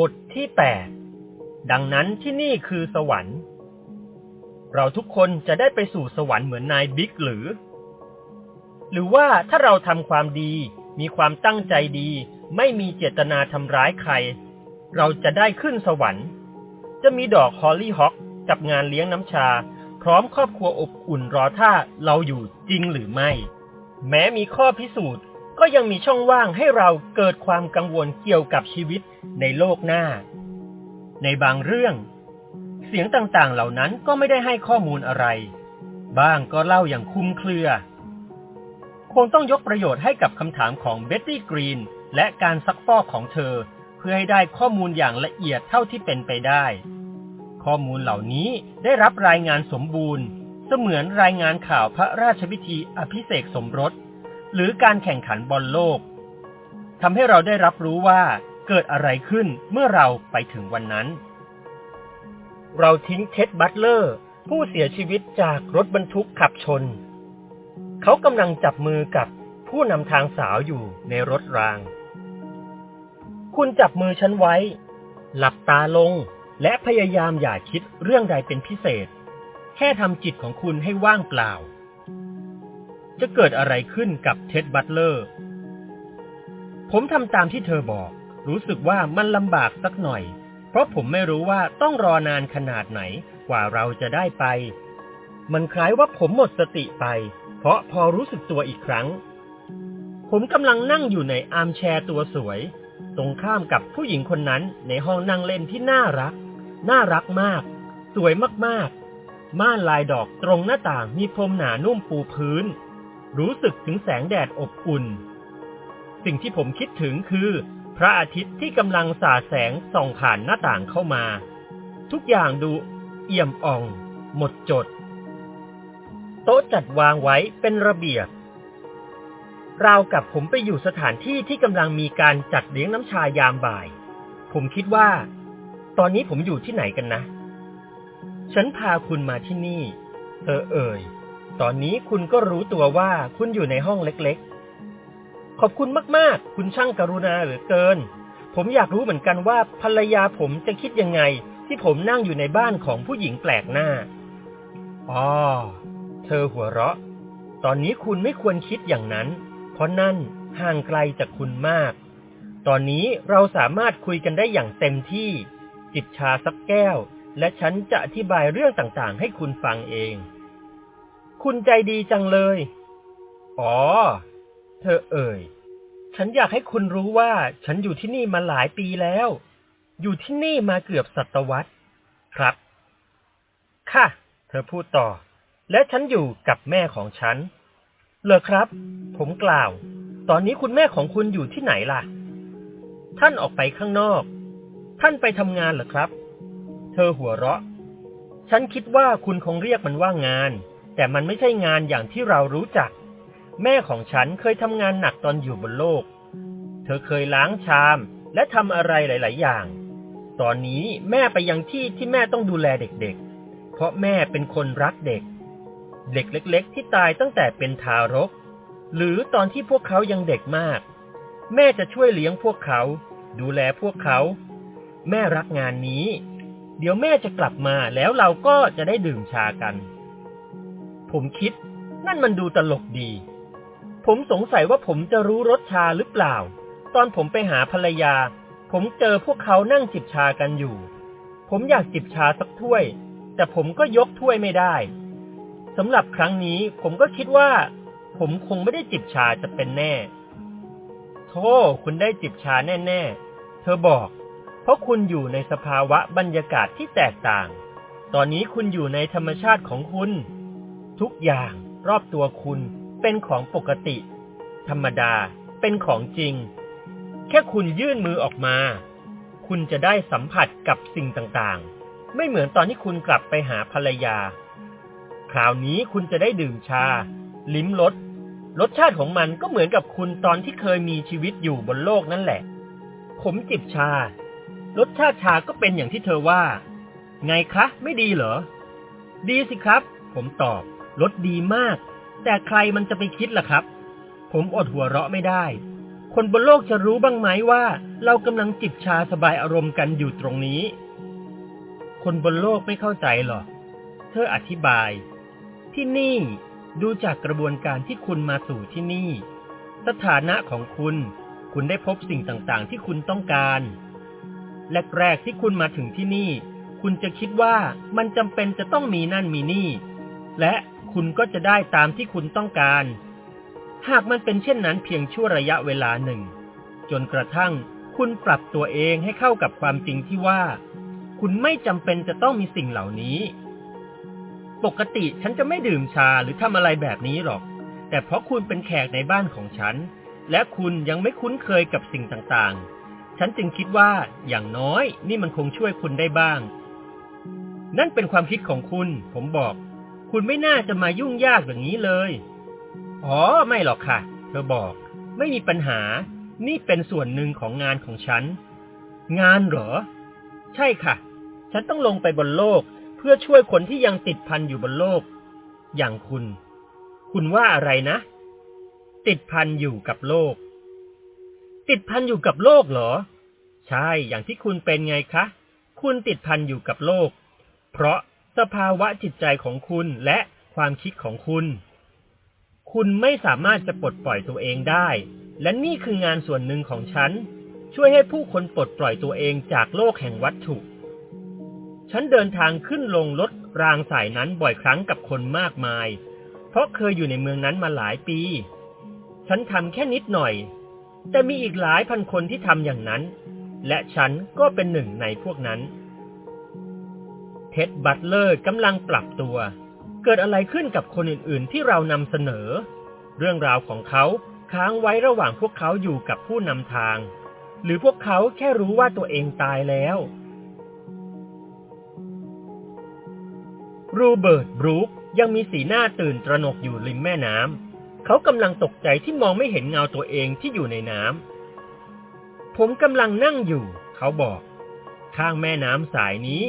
บทที่ 8 ดังนั้นที่นี่คือสวรรค์ เราทุกคนจะได้ไปสู่สวรรค์เหมือนนายบิ๊กหรือ หรือว่าถ้าเราทำความดี มีความตั้งใจดี ไม่มีเจตนาทำร้ายใคร เราจะได้ขึ้นสวรรค์ จะมีดอกฮอลลี่ฮอคกับงานเลี้ยงน้ำชา พร้อมครอบครัวอบอุ่นรอท่าเราอยู่จริงหรือไม่ แม้มีข้อพิสูจน์ ก็ยังมีช่องว่างให้เราเกิดความกังวลเกี่ยวกับชีวิตในโลกหน้า ในบางเรื่อง เสียงต่างๆเหล่านั้นก็ไม่ได้ให้ข้อมูลอะไร บ้างก็เล่าอย่างคลุมเครือ คงต้องยกประโยชน์ให้กับคำถามของเบ็ตตี้กรีนและการซักฟอกของเธอ เพื่อให้ได้ข้อมูลอย่างละเอียดเท่าที่เป็นไปได้ ข้อมูลเหล่านี้ได้รับรายงานสมบูรณ์ เสมือนรายงานข่าวพระราชพิธีอภิเษกสมรส หรือการแข่งขันบอลโลกทำให้เราได้รับรู้ว่าเกิดอะไรขึ้นเมื่อเราไปถึงวันนั้น เราทิ้งเท็ดบัตเลอร์ ผู้เสียชีวิตจากรถบรรทุกขับชน เขากำลังจับมือกับผู้นำทางสาวอยู่ในรถราง คุณจับมือฉันไว้ หลับตาลงและพยายามอย่าคิดเรื่องใดเป็นพิเศษ แค่ทำจิตของคุณให้ว่างเปล่า จะเกิดอะไรขึ้นกับเท็ดบัตเลอร์ ผมทำตามที่เธอบอก รู้สึกว่ามันลำบากสักหน่อย เพราะผมไม่รู้ว่าต้องรอนานขนาดไหนกว่าเราจะได้ไป มันคล้ายว่าผมหมดสติไป เพราะพอรู้สึกตัวอีกครั้ง ผมกำลังนั่งอยู่ใน armchair ตัวสวย ตรงข้ามกับผู้หญิงคนนั้นในห้องนั่งเล่นที่น่ารัก น่ารักมาก สวยมากๆม่านลายดอกตรงหน้าต่างมีพรมหนานุ่มปูพื้น รู้สึกถึงแสงแดดอบอุ่น สิ่งที่ผมคิดถึงคือ พระอาทิตย์ที่กำลังสาดแสงส่องผ่านหน้าต่างเข้ามา ทุกอย่างดูเอี่ยมอ่อง หมดจด โต๊ะจัดวางไว้เป็นระเบียบราวกับผมไปอยู่สถานที่ที่กำลังมีการจัดเลี้ยงน้ำชายามบ่าย ผมคิดว่า ตอนนี้ผมอยู่ที่ไหนกันนะ ฉันพาคุณมาที่นี่ เธอเอ่ย ตอนนี้คุณก็รู้ตัวว่าคุณอยู่ในห้องเล็กๆ ขอบคุณมากๆ คุณช่างกรุณาเหลือเกิน ผมอยากรู้เหมือนกันว่าภรรยาผมจะคิดยังไง ที่ผมนั่งอยู่ในบ้านของผู้หญิงแปลกหน้าอ๋อเธอหัวเราะ ตอนนี้คุณไม่ควรคิดอย่างนั้น เพราะนั่นห่างไกลจากคุณมาก ตอนนี้เราสามารถคุยกันได้อย่างเต็มที่ จิบชาสักแก้ว และฉันจะอธิบายเรื่องต่างๆ ให้คุณฟังเอง คุณใจดีจังเลย อ๋อ เธอเอ่ย ฉันอยากให้คุณรู้ว่าฉันอยู่ที่นี่มาหลายปีแล้ว อยู่ที่นี่มาเกือบศตวรรษ ครับ ค่ะ เธอพูดต่อ และฉันอยู่กับแม่ของฉัน เลอครับ ผมกล่าว ตอนนี้คุณแม่ของคุณอยู่ที่ไหนล่ะ ท่านออกไปข้างนอก ท่านไปทำงานเหรอครับ เธอหัวเราะ ฉันคิดว่าคุณคงเรียกมันว่างาน แต่มันไม่ใช่งานอย่างที่เรารู้จัก แม่ของฉันเคยทำงานหนักตอนอยู่บนโลก เธอเคยล้างชามและทำอะไรหลาย ๆ อย่าง ตอนนี้แม่ไปยังที่ที่แม่ต้องดูแลเด็ก ๆ เพราะแม่เป็นคนรักเด็ก เด็กเล็ก ๆ ที่ตายตั้งแต่เป็นทารก หรือตอนที่พวกเขายังเด็กมาก แม่จะช่วยเลี้ยงพวกเขา ดูแลพวกเขา แม่รักงานนี้ เดี๋ยวแม่จะกลับมาแล้วเราก็จะได้ดื่มชากัน ผมคิด นั่นมันดูตลกดี ผมสงสัยว่าผมจะรู้รสชาหรือเปล่า ตอนผมไปหาภรรยา ผมเจอพวกเขานั่งจิบชากันอยู่ ผมอยากจิบชาสักถ้วย แต่ผมก็ยกถ้วยไม่ได้สำหรับครั้งนี้ผมก็คิดว่า ผมคงไม่ได้จิบชาจะเป็นแน่โธ่คุณได้จิบชาแน่ ๆ เธอบอก เพราะคุณอยู่ในสภาวะบรรยากาศที่แตกต่าง ตอนนี้คุณอยู่ในธรรมชาติของคุณ ทุกอย่างรอบตัวคุณเป็นของปกติ ธรรมดาเป็นของจริง แค่คุณยื่นมือออกมา คุณจะได้สัมผัสกับสิ่งต่างๆ ไม่เหมือนตอนที่คุณกลับไปหาภรรยา คราวนี้คุณจะได้ดื่มชา ลิ้มรสรสชาติของมันก็เหมือนกับคุณตอนที่เคยมีชีวิตอยู่บนโลกนั่นแหละ ผมจิบชา รสชาติชาก็เป็นอย่างที่เธอว่า ไงคะ ไม่ดีเหรอ ดีสิครับ ผมตอบ รสดีมาก แต่ใครมันจะไปคิดล่ะครับ ผมอดหัวเราะไม่ได้ คนบนโลกจะรู้บ้างไหมว่า เรากำลังจิบชาสบายอารมณ์กันอยู่ตรงนี้ คนบนโลกไม่เข้าใจหรอก เธออธิบาย ที่นี่ดูจากกระบวนการที่คุณมาสู่ที่นี่ สถานะของคุณ คุณได้พบสิ่งต่างๆ ที่คุณต้องการแรกๆที่คุณมาถึงที่นี่ คุณจะคิดว่ามันจำเป็นจะต้องมีนั่นมีนี่ และ คุณก็จะได้ตามที่คุณต้องการ หากมันเป็นเช่นนั้นเพียงชั่วระยะเวลาหนึ่ง จนกระทั่งคุณปรับตัวเองให้เข้ากับความจริงที่ว่า คุณไม่จำเป็นจะต้องมีสิ่งเหล่านี้ ปกติฉันจะไม่ดื่มชาหรือทำอะไรแบบนี้หรอก แต่เพราะคุณเป็นแขกในบ้านของฉัน และคุณยังไม่คุ้นเคยกับสิ่งต่างๆ ฉันจึงคิดว่าอย่างน้อยนี่มันคงช่วยคุณได้บ้าง นั่นเป็นความคิดของคุณ ผมบอก คุณไม่น่าจะมายุ่งยากอย่างนี้เลย อ๋อ ไม่หรอกค่ะ เธอบอก ไม่มีปัญหา นี่เป็นส่วนหนึ่งของงานของฉัน งานเหรอ ใช่ค่ะ ฉันต้องลงไปบนโลก เพื่อช่วยคนที่ยังติดพันอยู่บนโลก อย่างคุณ คุณว่าอะไรนะ ติดพันอยู่กับโลก ติดพันอยู่กับโลกเหรอ ใช่ อย่างที่คุณเป็นไงคะ คุณติดพันอยู่กับโลก เพราะ สภาวะจิตใจของคุณและความคิดของคุณ คุณไม่สามารถจะปลดปล่อยตัวเองได้ และนี่คืองานส่วนหนึ่งของฉัน ช่วยให้ผู้คนปลดปล่อยตัวเองจากโลกแห่งวัตถุ ฉันเดินทางขึ้นลงรถรางสายนั้นบ่อยครั้งกับคนมากมาย เพราะเคยอยู่ในเมืองนั้นมาหลายปี ฉันทำแค่นิดหน่อย แต่มีอีกหลายพันคนที่ทำอย่างนั้น และฉันก็เป็นหนึ่งในพวกนั้น เท็ดบัตเลอร์กำลังปรับตัว เกิดอะไรขึ้นกับคนอื่นๆ ที่เรานำเสนอ เรื่องราวของเขาค้างไว้ระหว่างพวกเขาอยู่กับผู้นำทาง หรือพวกเขาแค่รู้ว่าตัวเองตายแล้วรูเบิร์ตบรูคยังมีสีหน้าตื่นตระหนกอยู่ริมแม่น้ำ เขากำลังตกใจที่มองไม่เห็นเงาตัวเองที่อยู่ในน้ำ ผมกำลังนั่งอยู่ เขาบอก ข้างแม่น้ำสายนี้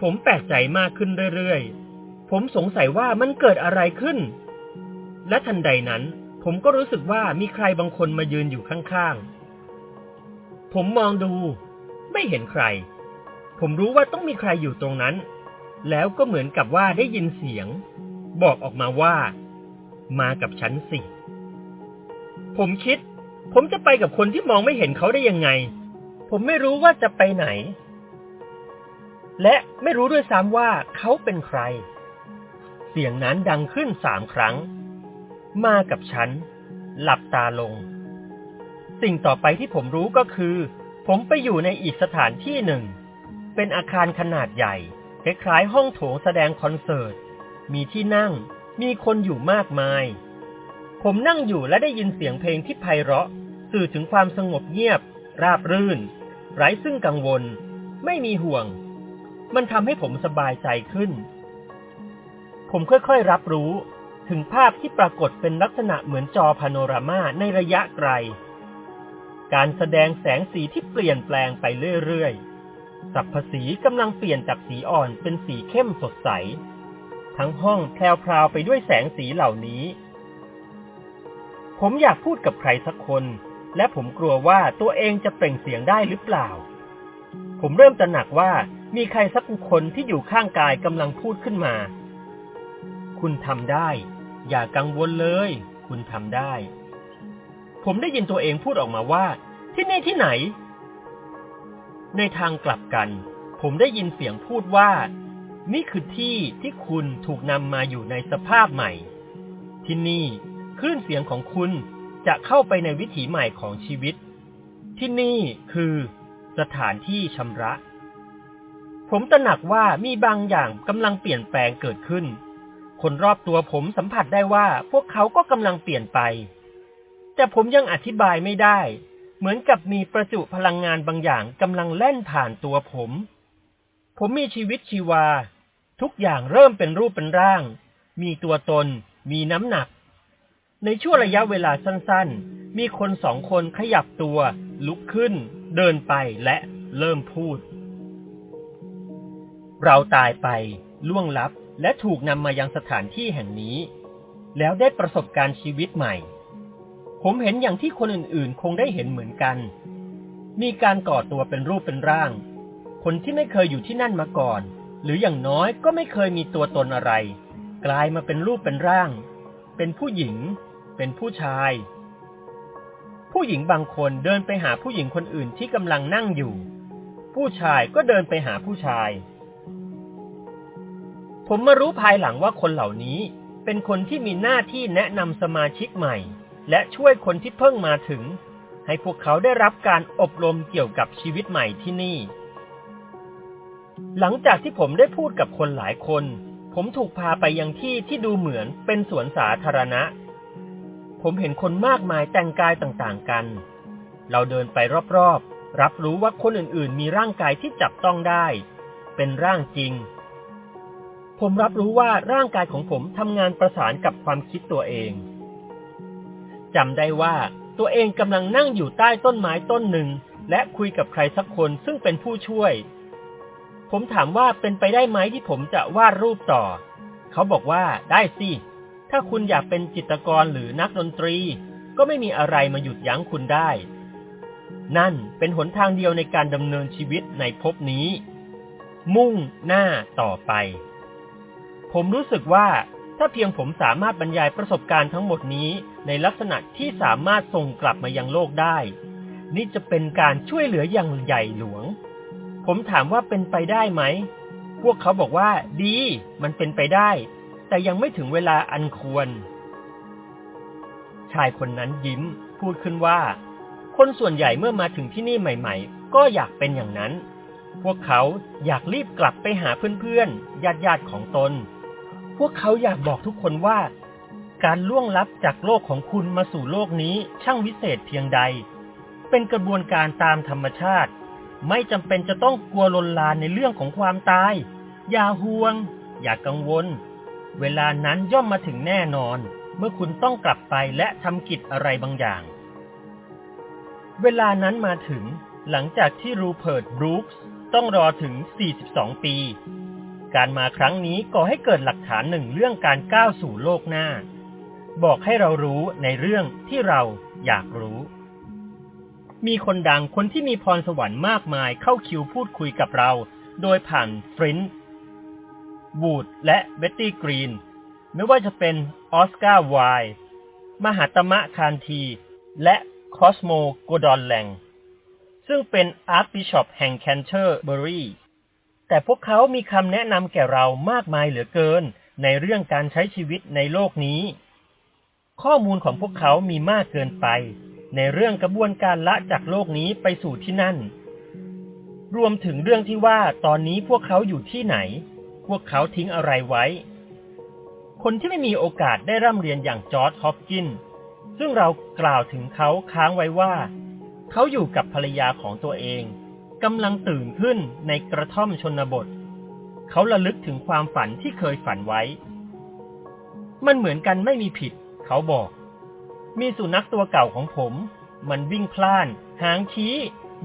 ผมแปลกใจมากขึ้นเรื่อยๆ ผมสงสัยว่ามันเกิดอะไรขึ้น และทันใดนั้น ผมก็รู้สึกว่ามีใครบางคนมายืนอยู่ข้างๆ ผมมองดู ไม่เห็นใคร ผมรู้ว่าต้องมีใครอยู่ตรงนั้น แล้วก็เหมือนกับว่าได้ยินเสียง บอกออกมาว่า มากับฉันสิ ผมคิด ผมจะไปกับคนที่มองไม่เห็นเขาได้ยังไง ผมไม่รู้ว่าจะไปไหน และไม่รู้ด้วยซ้ำว่าเขาเป็นใคร เสียงนั้นดังขึ้นสามครั้ง มากับฉัน หลับตาลง สิ่งต่อไปที่ผมรู้ก็คือ ผมไปอยู่ในอีกสถานที่หนึ่ง เป็นอาคารขนาดใหญ่ คล้ายๆห้องโถงแสดงคอนเสิร์ต มีที่นั่ง มีคนอยู่มากมาย ผมนั่งอยู่และได้ยินเสียงเพลงที่ไพเราะ สื่อถึงความสงบเงียบ ราบรื่น ไร้ซึ่งกังวล ไม่มีห่วง มันทำให้ผมสบายใจขึ้น ผมค่อยๆรับรู้ถึงภาพที่ปรากฏเป็นลักษณะเหมือนจอพาโนรามาในระยะไกล การแสดงแสงสีที่เปลี่ยนแปลงไปเรื่อยๆ สัพพสีกำลังเปลี่ยนจากสีอ่อนเป็นสีเข้มสดใส ทั้งห้องแพรวๆไปด้วยแสงสีเหล่านี้ ผมอยากพูดกับใครสักคน และผมกลัวว่าตัวเองจะเปล่งเสียงได้หรือเปล่า ผมเริ่มตระหนักว่า มีใครสักคนที่อยู่ข้างกายกำลังพูดขึ้นมา คุณทำได้ อย่ากังวลเลย คุณทำได้ ผมได้ยินตัวเองพูดออกมาว่า ที่นี่ที่ไหน ในทางกลับกัน ผมได้ยินเสียงพูดว่า นี่คือที่ที่คุณถูกนำมาอยู่ในสภาพใหม่ ที่นี่คลื่นเสียงของคุณจะเข้าไปในวิถีใหม่ของชีวิต ที่นี่คือสถานที่ชำระ ผมตระหนักว่ามีบางอย่างกำลังเปลี่ยนแปลงเกิดขึ้น คนรอบตัวผมสัมผัสได้ว่าพวกเขาก็กำลังเปลี่ยนไป แต่ผมยังอธิบายไม่ได้ เหมือนกับมีประจุพลังงานบางอย่างกำลังแล่นผ่านตัวผม ผมมีชีวิตชีวา ทุกอย่างเริ่มเป็นรูปเป็นร่าง มีตัวตน มีน้ำหนัก ในช่วงระยะเวลาสั้นๆ มีคนสองคนขยับตัว ลุกขึ้น เดินไปและเริ่มพูด เราตายไป ล่วงลับ และถูกนำมายังสถานที่แห่งนี้ แล้วได้ประสบการณ์ชีวิตใหม่ ผมเห็นอย่างที่คนอื่นๆ คงได้เห็นเหมือนกัน มีการก่อตัวเป็นรูปเป็นร่าง คนที่ไม่เคยอยู่ที่นั่นมาก่อน หรืออย่างน้อยก็ไม่เคยมีตัวตนอะไร กลายมาเป็นรูปเป็นร่าง เป็นผู้หญิง เป็นผู้ชาย ผู้หญิงบางคนเดินไปหาผู้หญิงคนอื่นที่กำลังนั่งอยู่ ผู้ชายก็เดินไปหาผู้ชาย ผมมารู้ภายหลังว่าคนเหล่านี้เป็นคนที่มีหน้าที่แนะนำสมาชิกใหม่ และช่วยคนที่เพิ่งมาถึง ให้พวกเขาได้รับการอบรมเกี่ยวกับชีวิตใหม่ที่นี่ หลังจากที่ผมได้พูดกับคนหลายคน ผมถูกพาไปยังที่ที่ดูเหมือนเป็นสวนสาธารณะ ผมเห็นคนมากมายแต่งกายต่างๆกัน เราเดินไปรอบๆ รับรู้ว่าคนอื่นๆ มีร่างกายที่จับต้องได้ เป็นร่างจริง ผมรับรู้ว่าร่างกายของผมทำงานประสานกับความคิดตัวเองจำได้ว่าตัวเองกำลังนั่งอยู่ใต้ต้นไม้ต้นหนึ่ง และคุยกับใครสักคนซึ่งเป็นผู้ช่วย ผมถามว่าเป็นไปได้ไหมที่ผมจะวาดรูปต่อ เขาบอกว่าได้สิ ถ้าคุณอยากเป็นจิตรกรหรือนักดนตรี ก็ไม่มีอะไรมาหยุดยั้งคุณได้ นั่นเป็นหนทางเดียวในการดำเนินชีวิตในภพนี้ มุ่งหน้าต่อไป ผมรู้สึกว่าถ้าเพียงผมสามารถบรรยายประสบการณ์ทั้งหมดนี้ในลักษณะที่สามารถส่งกลับมายังโลกได้ นี่จะเป็นการช่วยเหลืออย่างใหญ่หลวง ผมถามว่าเป็นไปได้ไหม พวกเขาบอกว่าดี มันเป็นไปได้ แต่ยังไม่ถึงเวลาอันควร ชายคนนั้นยิ้ม พูดขึ้นว่า คนส่วนใหญ่เมื่อมาถึงที่นี่ใหม่ๆ ก็อยากเป็นอย่างนั้น พวกเขาอยากรีบกลับไปหาเพื่อนๆญาติๆของตน วกเขาอยากบอกทุกคนว่า การล่วงลับจากโลกของคุณมาสู่โลกนี้ช่างวิเศษเพียงใด เป็นกระบวนการตามธรรมชาติ ไม่จำเป็นจะต้องกลัวลนลานในเรื่องของความตาย อย่าห่วง อย่ากังวล เวลานั้นย่อมมาถึงแน่นอน เมื่อคุณต้องกลับไปและทำกิจอะไรบางอย่าง เวลานั้นมาถึงหลังจากที่รูเพิร์ตบรูคส์ต้องรอถึง 42 ปี การมาครั้งนี้ก่อให้เกิดหลักฐานหนึ่งเรื่องการก้าวสู่โลกหน้า บอกให้เรารู้ในเรื่องที่เราอยากรู้ มีคนดังคนที่มีพรสวรรค์มากมายเข้าคิวพูดคุยกับเรา โดยผ่านฟลินท์วูดส์และเบ็ตตี้กรีน ไม่ว่าจะเป็นออสการ์ไวลด์มหาตมะคานธี และคอสโมกอร์ดอนแลงซึ่งเป็นอาร์คบิชอปแห่งแคนเทอร์เบอรี แต่พวกเขามีคำแนะนำแก่เรามากมายเหลือเกิน ในเรื่องการใช้ชีวิตในโลกนี้ ข้อมูลของพวกเขามีมากเกินไป ในเรื่องกระบวนการละจากโลกนี้ไปสู่ที่นั่น รวมถึงเรื่องที่ว่าตอนนี้พวกเขาอยู่ที่ไหน พวกเขาทิ้งอะไรไว้ คนที่ไม่มีโอกาสได้ร่ำเรียนอย่างจอร์ดฮอปกิน ซึ่งเรากล่าวถึงเขาค้างไว้ว่า เขาอยู่กับภรรยาของตัวเอง กำลังตื่นขึ้นในกระท่อมชนบท เขาระลึกถึงความฝันที่เคยฝันไว้ มันเหมือนกันไม่มีผิด เขาบอก มีสุนัขตัวเก่าของผม มันวิ่งพล่าน หางชี้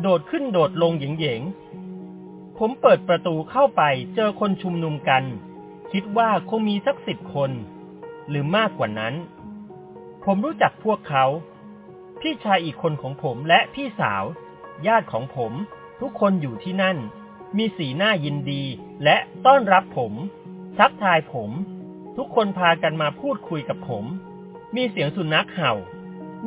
โดดขึ้นโดดลงเหยงๆ ผมเปิดประตูเข้าไปเจอคนชุมนุมกัน คิดว่าคงมีสักสิบคน หรือมากกว่านั้น ผมรู้จักพวกเขา พี่ชายอีกคนของผมและพี่สาวญาติของผม ทุกคนอยู่ที่นั่น มีสีหน้ายินดีและต้อนรับผม ทักทายผม ทุกคนพากันมาพูดคุยกับผม มีเสียงสุนัขเห่า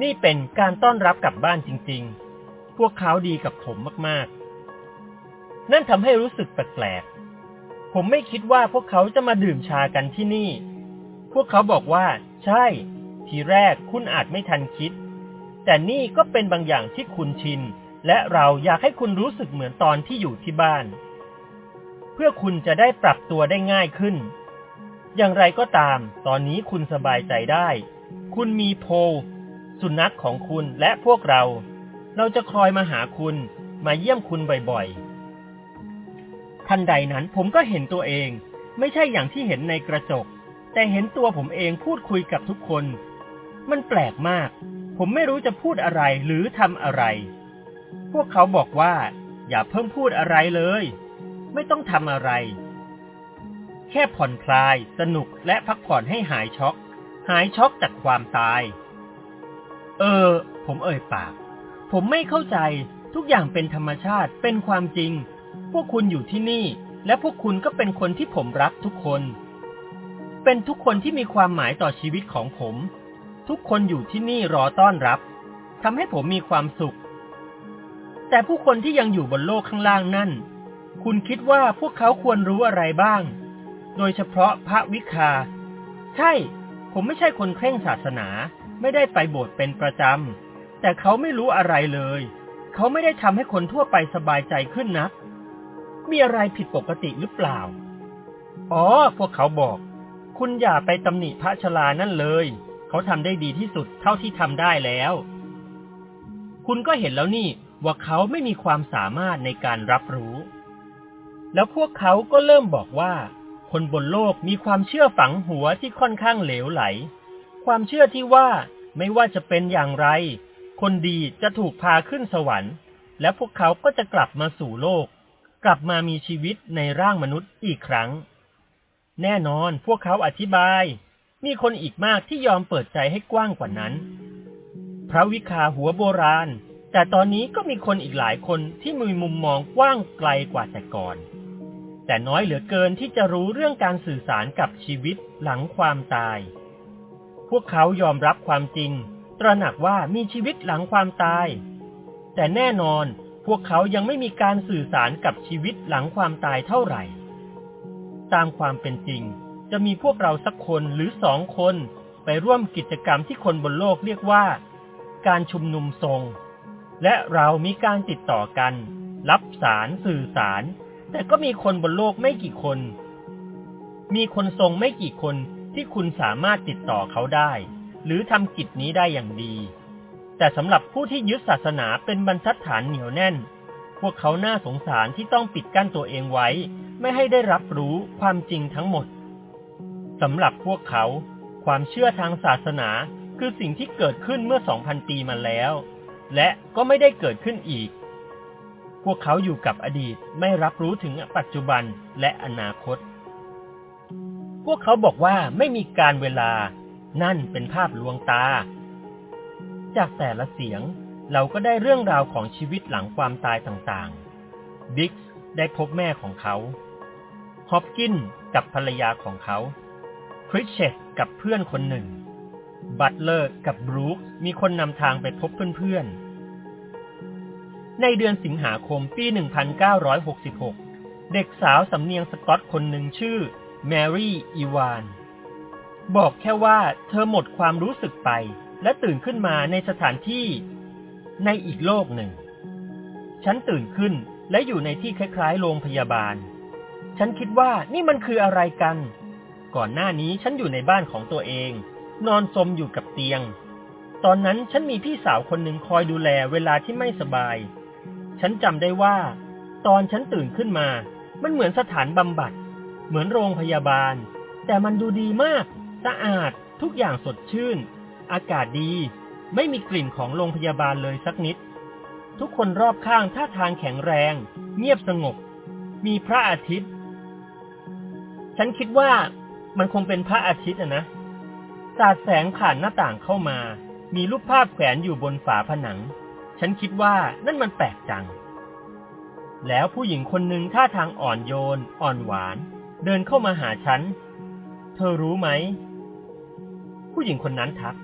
นี่เป็นการต้อนรับกลับบ้านจริง ๆ พวกเขาดีกับผมมากๆ นั่นทำให้รู้สึกแปลกๆ ผมไม่คิดว่าพวกเขาจะมาดื่มชากันที่นี่ พวกเขาบอกว่า ใช่ ทีแรกคุณอาจไม่ทันคิด แต่นี่ก็เป็นบางอย่างที่คุณชิน และเราอยากให้คุณรู้สึกเหมือนตอนที่อยู่ที่บ้าน เพื่อคุณจะได้ปรับตัวได้ง่ายขึ้น อย่างไรก็ตาม ตอนนี้คุณสบายใจได้ คุณมีโพสุนัขของคุณและพวกเรา เราจะคอยมาหาคุณ มาเยี่ยมคุณบ่อยๆ ทันใดนั้นผมก็เห็นตัวเอง ไม่ใช่อย่างที่เห็นในกระจก แต่เห็นตัวผมเองพูดคุยกับทุกคน มันแปลกมาก ผมไม่รู้จะพูดอะไรหรือทำอะไร พวกเขาบอกว่า อย่าเพิ่มพูดอะไรเลย ไม่ต้องทำอะไร แค่ผ่อนคลาย สนุกและพักผ่อนให้หายช็อก หายช็อกจากความตาย เออ ผมเอ่ยปาก ผมไม่เข้าใจทุกอย่างเป็นธรรมชาติเป็นความจริง พวกคุณอยู่ที่นี่ และพวกคุณก็เป็นคนที่ผมรักทุกคน เป็นทุกคนที่มีความหมายต่อชีวิตของผม ทุกคนอยู่ที่นี่รอต้อนรับทำให้ผมมีความสุข แต่ผู้คนที่ยังอยู่บนโลกข้างล่างนั่น คุณคิดว่าพวกเขาควรรู้อะไรบ้าง โดยเฉพาะพระวิคา ใช่ ผมไม่ใช่คนเคร่งศาสนา ไม่ได้ไปโบสถ์เป็นประจำ แต่เขาไม่รู้อะไรเลย เขาไม่ได้ทำให้คนทั่วไปสบายใจขึ้นนะมีอะไรผิดปกติหรือเปล่า อ๋อ พวกเขาบอก คุณอย่าไปตำหนิพระชลานั่นเลย เขาทำได้ดีที่สุดเท่าที่ทำได้แล้ว คุณก็เห็นแล้วนี่ ว่าเขาไม่มีความสามารถในการรับรู้ แล้วพวกเขาก็เริ่มบอกว่า คนบนโลกมีความเชื่อฝังหัวที่ค่อนข้างเหลวไหล ความเชื่อที่ว่าไม่ว่าจะเป็นอย่างไร คนดีจะถูกพาขึ้นสวรรค์ และพวกเขาก็จะกลับมาสู่โลก กลับมามีชีวิตในร่างมนุษย์อีกครั้ง แน่นอนพวกเขาอธิบาย มีคนอีกมากที่ยอมเปิดใจให้กว้างกว่านั้น พระวิคาหัวโบราณ แต่ตอนนี้ก็มีคนอีกหลายคนที่มีมุมมองกว้างไกลกว่าแต่ก่อน แต่น้อยเหลือเกินที่จะรู้เรื่องการสื่อสารกับชีวิตหลังความตาย พวกเขายอมรับความจริง ตระหนักว่ามีชีวิตหลังความตาย แต่แน่นอนพวกเขายังไม่มีการสื่อสารกับชีวิตหลังความตายเท่าไหร่ ตามความเป็นจริง จะมีพวกเราสักคนหรือสองคนไปร่วมกิจกรรมที่คนบนโลกเรียกว่า การชุมนุมทรง และเรามีการติดต่อกัน รับสารสื่อสาร แต่ก็มีคนบนโลกไม่กี่คน มีคนทรงไม่กี่คนที่คุณสามารถติดต่อเขาได้ หรือทำกิจนี้ได้อย่างดี แต่สำหรับผู้ที่ยึดศาสนาเป็นบรรทัดฐานเหนียวแน่น พวกเขาน่าสงสารที่ต้องปิดกั้นตัวเองไว้ ไม่ให้ได้รับรู้ความจริงทั้งหมดสำหรับพวกเขา ความเชื่อทางศาสนาคือสิ่งที่เกิดขึ้นเมื่อ 2,000 ปีมาแล้ว และก็ไม่ได้เกิดขึ้นอีก พวกเขาอยู่กับอดีตไม่รับรู้ถึงปัจจุบันและอนาคต พวกเขาบอกว่าไม่มีการเวลา นั่นเป็นภาพลวงตา จากแต่ละเสียงเราก็ได้เรื่องราวของชีวิตหลังความตายต่างๆ บิ๊กได้พบแม่ของเขา ฮอปกินกับภรรยาของเขา คริสเชตกับเพื่อนคนหนึ่ง บัตเลอร์กับบรูคมีคนนำทางไปพบเพื่อนๆ ในเดือนสิงหาคมปี 1966 เด็กสาวสำเนียงสกอตคนหนึ่งชื่อแมรี่อีวาน บอกแค่ว่าเธอหมดความรู้สึกไป และตื่นขึ้นมาในสถานที่ในอีกโลกหนึ่ง ฉันตื่นขึ้นและอยู่ในที่คล้ายๆ โรงพยาบาล ฉันคิดว่านี่มันคืออะไรกัน ก่อนหน้านี้ฉันอยู่ในบ้านของตัวเอง นอนสมอยู่กับเตียง ตอนนั้นฉันมีพี่สาวคนหนึ่งคอยดูแลเวลาที่ไม่สบาย ฉันจำได้ว่า ตอนฉันตื่นขึ้นมา มันเหมือนสถานบำบัด เหมือนโรงพยาบาล แต่มันดูดีมาก สะอาด ทุกอย่างสดชื่น อากาศดี ไม่มีกลิ่นของโรงพยาบาลเลยสักนิด ทุกคนรอบข้างท่าทางแข็งแรง เงียบสงบ มีพระอาทิตย์ ฉันคิดว่ามันคงเป็นพระอาทิตย์นะนะ สาดแสงผ่านหน้าต่างเข้ามา มีรูปภาพแขวนอยู่บนฝาผนัง ฉันคิดว่านั่นมันแปลกจัง แล้วผู้หญิงคนหนึ่งท่าทางอ่อนโยน อ่อนหวาน เดินเข้ามาหาฉัน เธอรู้ไหม ผู้หญิงคนนั้นทัก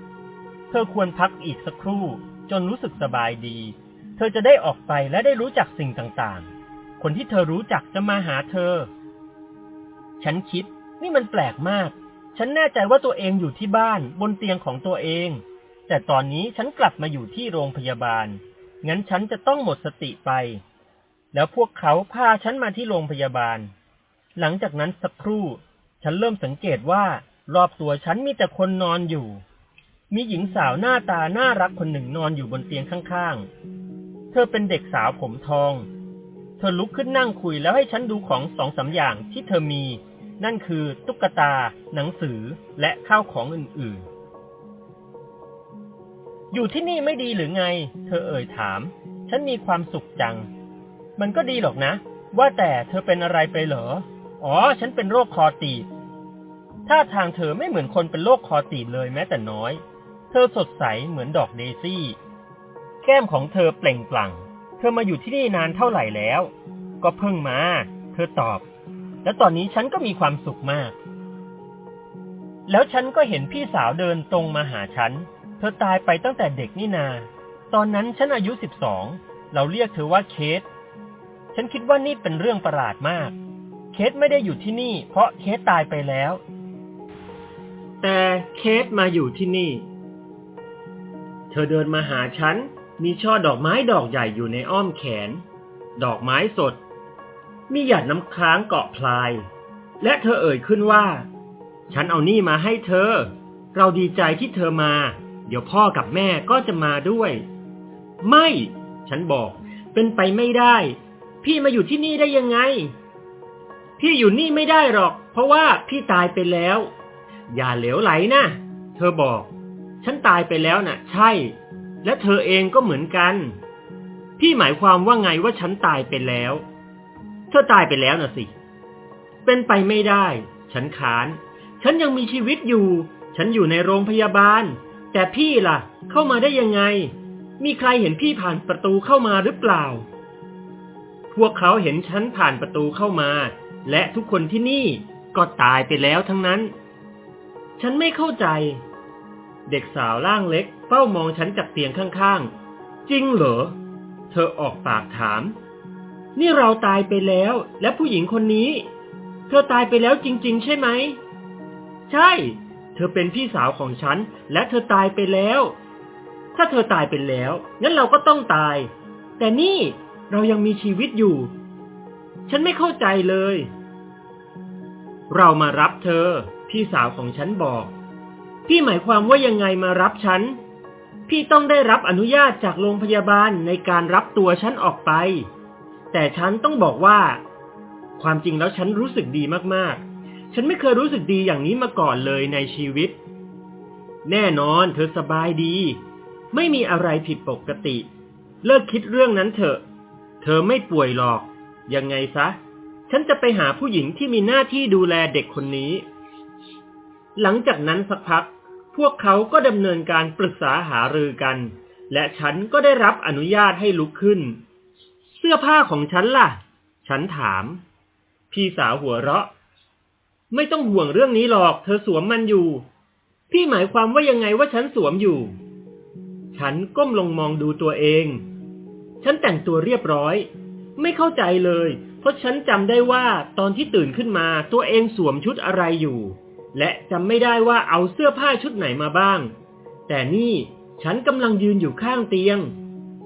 เธอควรพักอีกสักครู่ จนรู้สึกสบายดี เธอจะได้ออกไปและได้รู้จักสิ่งต่างๆ คนที่เธอรู้จักจะมาหาเธอ ฉันคิดนี่มันแปลกมาก ฉันแน่ใจว่าตัวเองอยู่ที่บ้านบนเตียงของตัวเอง แต่ตอนนี้ฉันกลับมาอยู่ที่โรงพยาบาล งั้นฉันจะต้องหมดสติไป แล้วพวกเขาพาฉันมาที่โรงพยาบาล หลังจากนั้นสักครู่ ฉันเริ่มสังเกตว่ารอบตัวฉันมีแต่คนนอนอยู่ มีหญิงสาวหน้าตาน่ารักคนหนึ่งนอนอยู่บนเตียงข้างๆ เธอเป็นเด็กสาวผมทอง เธอลุกขึ้นนั่งคุยแล้วให้ฉันดูของสองสาอย่างที่เธอมี นั่นคือตุ๊กตา หนังสือ และข้าวของอื่นๆ อยู่ที่นี่ไม่ดีหรือไง เธอเอ่ยถาม ฉันมีความสุขจัง มันก็ดีหรอกนะ ว่าแต่เธอเป็นอะไรไปเหรอ อ๋อ ฉันเป็นโรคคอตีบท่าทางเธอไม่เหมือนคนเป็นโรคคอตีบเลยแม้แต่น้อย เธอสดใสเหมือนดอกเดซี่ แก้มของเธอเปล่งปลั่ง เธอมาอยู่ที่นี่นานเท่าไหร่แล้ว ก็เพิ่งมา เธอตอบ แล้วตอนนี้ฉันก็มีความสุขมาก แล้วฉันก็เห็นพี่สาวเดินตรงมาหาฉัน เธอตายไปตั้งแต่เด็กนี่นา ตอนนั้นฉันอายุสิบสอง เราเรียกเธอว่าเคส ฉันคิดว่านี่เป็นเรื่องประหลาดมาก เคสไม่ได้อยู่ที่นี่ เพราะเคสตายไปแล้ว แต่เคสมาอยู่ที่นี่ เธอเดินมาหาฉัน มีช่อดอกไม้ดอกใหญ่อยู่ในอ้อมแขน ดอกไม้สด มีหยาดน้ำค้างเกาะพลาย และเธอเอ่ยขึ้นว่า ฉันเอานี่มาให้เธอ เราดีใจที่เธอมา เดี๋ยวพ่อกับแม่ก็จะมาด้วย ไม่ ฉันบอก เป็นไปไม่ได้ พี่มาอยู่ที่นี่ได้ยังไง พี่อยู่นี่ไม่ได้หรอก เพราะว่าพี่ตายไปแล้ว อย่าเหลวไหลนะเธอบอก ฉันตายไปแล้วนะ่ะ ใช่ และเธอเองก็เหมือนกัน พี่หมายความว่าไงว่าฉันตายไปแล้ว ธอตายไปแล้วนะสิ เป็นไปไม่ได้ ฉันขาน ฉันยังมีชีวิตอยู่ ฉันอยู่ในโรงพยาบาล แต่พี่ล่ะ เข้ามาได้ยังไง มีใครเห็นพี่ผ่านประตูเข้ามาหรือเปล่า พวกเขาเห็นฉันผ่านประตูเข้ามา และทุกคนที่นี่ก็ตายไปแล้วทั้งนั้น ฉันไม่เข้าใจ เด็กสาวร่างเล็กเฝ้ามองฉันจากเตียงข้างๆ จริงเหรอ เธอออกปากถาม นี่เราตายไปแล้ว และผู้หญิงคนนี้ เธอตายไปแล้วจริง ๆ ใช่ไหม ใช่ เธอเป็นพี่สาวของฉัน และเธอตายไปแล้ว ถ้าเธอตายไปแล้ว งั้นเราก็ต้องตาย แต่นี่เรายังมีชีวิตอยู่ ฉันไม่เข้าใจเลย เรามารับเธอ พี่สาวของฉันบอก พี่หมายความว่ายังไงมารับฉัน พี่ต้องได้รับอนุญาตจากโรงพยาบาลในการรับตัวฉันออกไป แต่ฉันต้องบอกว่า ความจริงแล้วฉันรู้สึกดีมากๆ ฉันไม่เคยรู้สึกดีอย่างนี้มาก่อนเลยในชีวิต แน่นอนเธอสบายดี ไม่มีอะไรผิดปกติ เลิกคิดเรื่องนั้นเถอะ เธอไม่ป่วยหรอก ยังไงซะ ฉันจะไปหาผู้หญิงที่มีหน้าที่ดูแลเด็กคนนี้ หลังจากนั้นสักพัก พวกเขาก็ดำเนินการปรึกษาหารือกัน และฉันก็ได้รับอนุญาตให้ลุกขึ้น สื้อผ้าของฉันล่ะ ฉันถาม พี่สาวหัวเราะ ไม่ต้องห่วงเรื่องนี้หรอก เธอสวมมันอยู่ พี่หมายความว่ายังไงว่าฉันสวมอยู่ ฉันก้มลงมองดูตัวเอง ฉันแต่งตัวเรียบร้อย ไม่เข้าใจเลย เพราะฉันจำได้ว่าตอนที่ตื่นขึ้นมาตัวเองสวมชุดอะไรอยู่ และจำไม่ได้ว่าเอาเสื้อผ้าชุดไหนมาบ้าง แต่นี่ฉันกำลังยืนอยู่ข้างเตียง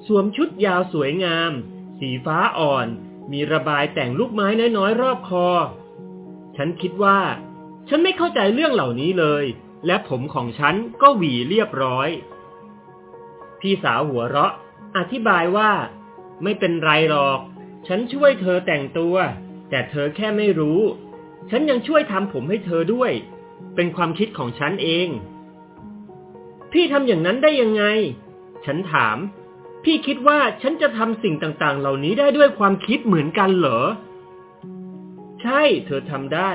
สวมชุดยาวสวยงาม สีฟ้าอ่อน มีระบายแต่งลูกไม้น้อยๆรอบคอ ฉันคิดว่า ฉันไม่เข้าใจเรื่องเหล่านี้เลย และผมของฉันก็หวีเรียบร้อย พี่สาวหัวเราะ อธิบายว่า ไม่เป็นไรหรอก ฉันช่วยเธอแต่งตัว แต่เธอแค่ไม่รู้ ฉันยังช่วยทำผมให้เธอด้วย เป็นความคิดของฉันเอง พี่ทำอย่างนั้นได้ยังไง ฉันถาม พี่คิดว่าฉันจะทำสิ่งต่างๆ เหล่านี้ได้ด้วยความคิดเหมือนกันเหรอ ใช่ เธอทำได้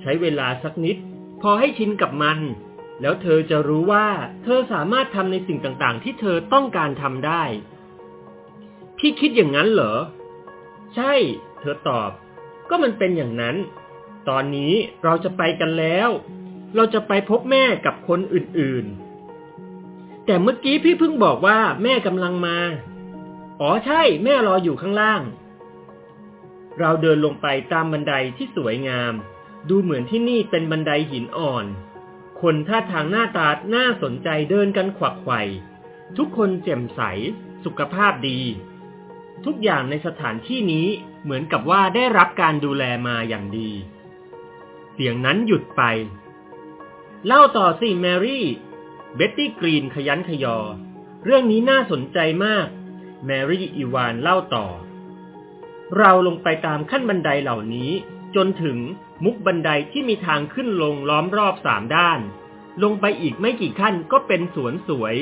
ใช้เวลาสักนิด พอให้ชินกับมัน แล้วเธอจะรู้ว่า เธอสามารถทำในสิ่งต่างๆ ที่เธอต้องการทำได้ พี่คิดอย่างนั้นเหรอ ใช่ เธอตอบ ก็มันเป็นอย่างนั้น ตอนนี้เราจะไปกันแล้ว เราจะไปพบแม่กับคนอื่นๆ แต่เมื่อกี้พี่เพิ่งบอกว่าแม่กำลังมา อ๋อใช่แม่รออยู่ข้างล่าง เราเดินลงไปตามบันไดที่สวยงาม ดูเหมือนที่นี่เป็นบันไดหินอ่อน คนท่าทางหน้าตาน่าสนใจเดินกันขวักไขว่ทุกคนแจ่มใส สุขภาพดี ทุกอย่างในสถานที่นี้เหมือนกับว่าได้รับการดูแลมาอย่างดี เสียงนั้นหยุดไป เล่าต่อสิแมรี่ เบ็ตตี้กรีนขยันขยอ เรื่องนี้น่าสนใจมาก แมรี่อีวานเล่าต่อ เราลงไปตามขั้นบันไดเหล่านี้ จนถึงมุกบันไดที่มีทางขึ้นลงล้อมรอบสามด้าน ลงไปอีกไม่กี่ขั้นก็เป็นสวนสวย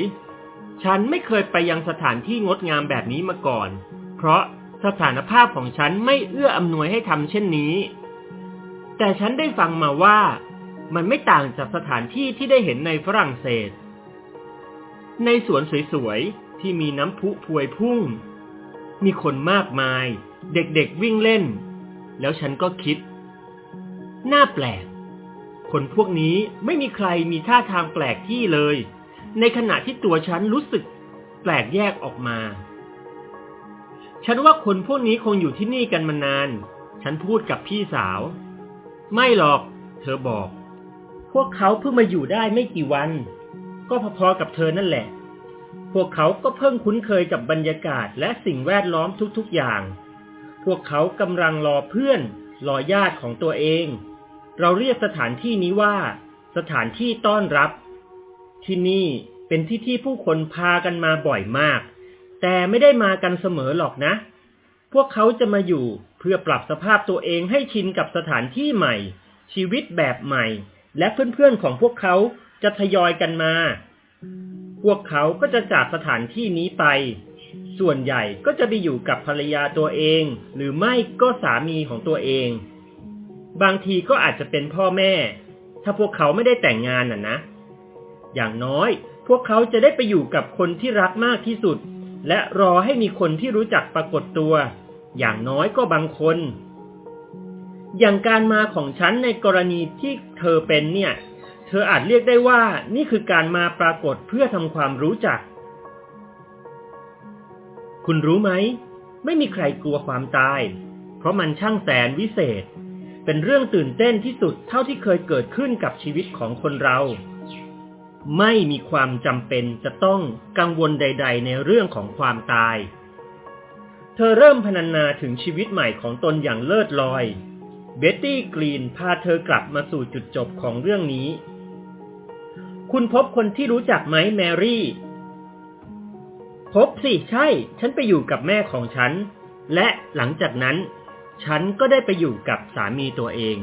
ฉันไม่เคยไปยังสถานที่งดงามแบบนี้มาก่อน เพราะสถานภาพของฉันไม่เอื้ออำนวยให้ทำเช่นนี้ แต่ฉันได้ฟังมาว่ามันไม่ต่างจากสถานที่ที่ได้เห็นในฝรั่งเศส ในสวนสวยๆ ที่มีน้ำพุพวยพุ่ง มีคนมากมาย เด็กๆวิ่งเล่น แล้วฉันก็คิด น่าแปลก คนพวกนี้ไม่มีใครมีท่าทางแปลกที่เลย ในขณะที่ตัวฉันรู้สึกแปลกแยกออกมา ฉันว่าคนพวกนี้คงอยู่ที่นี่กันมานาน ฉันพูดกับพี่สาว ไม่หรอก เธอบอก พวกเขาเพิ่งมาอยู่ได้ไม่กี่วัน ก็พอๆกับเธอนั่นแหละ พวกเขาก็เพิ่งคุ้นเคยกับบรรยากาศและสิ่งแวดล้อมทุกๆอย่าง พวกเขากำลังรอเพื่อน รอญาติของตัวเอง เราเรียกสถานที่นี้ว่า สถานที่ต้อนรับ ที่นี่เป็นที่ที่ผู้คนพากันมาบ่อยมาก แต่ไม่ได้มากันเสมอหรอกนะ พวกเขาจะมาอยู่เพื่อปรับสภาพตัวเองให้ชินกับสถานที่ใหม่ ชีวิตแบบใหม่ และเพื่อนๆของพวกเขา จะทยอยกันมา พวกเขาก็จะจากสถานที่นี้ไป ส่วนใหญ่ก็จะไปอยู่กับภรรยาตัวเอง หรือไม่ก็สามีของตัวเอง บางทีก็อาจจะเป็นพ่อแม่ ถ้าพวกเขาไม่ได้แต่งงานน่ะนะ อย่างน้อย พวกเขาจะได้ไปอยู่กับคนที่รักมากที่สุด และรอให้มีคนที่รู้จักปรากฏตัว อย่างน้อยก็บางคนอย่างการมาของฉันในกรณีที่เธอเป็นเนี่ย เธออาจเรียกได้ว่านี่คือการมาปรากฏเพื่อทำความรู้จัก คุณรู้ไหม ไม่มีใครกลัวความตาย เพราะมันช่างแสนวิเศษ เป็นเรื่องตื่นเต้นที่สุดเท่าที่เคยเกิดขึ้นกับชีวิตของคนเรา ไม่มีความจำเป็นจะต้องกังวลใด ๆ ในเรื่องของความตาย เธอเริ่มพรรณนาถึงชีวิตใหม่ของตนอย่างเลิศลอยเบ็ตตี้กรีนพาเธอกลับมาสู่จุดจบของเรื่องนี้ คุณพบคนที่รู้จักไหมแมรี่ พบสิใช่ ฉันไปอยู่กับแม่ของฉัน และหลังจากนั้น ฉันก็ได้ไปอยู่กับสามีตัวเอง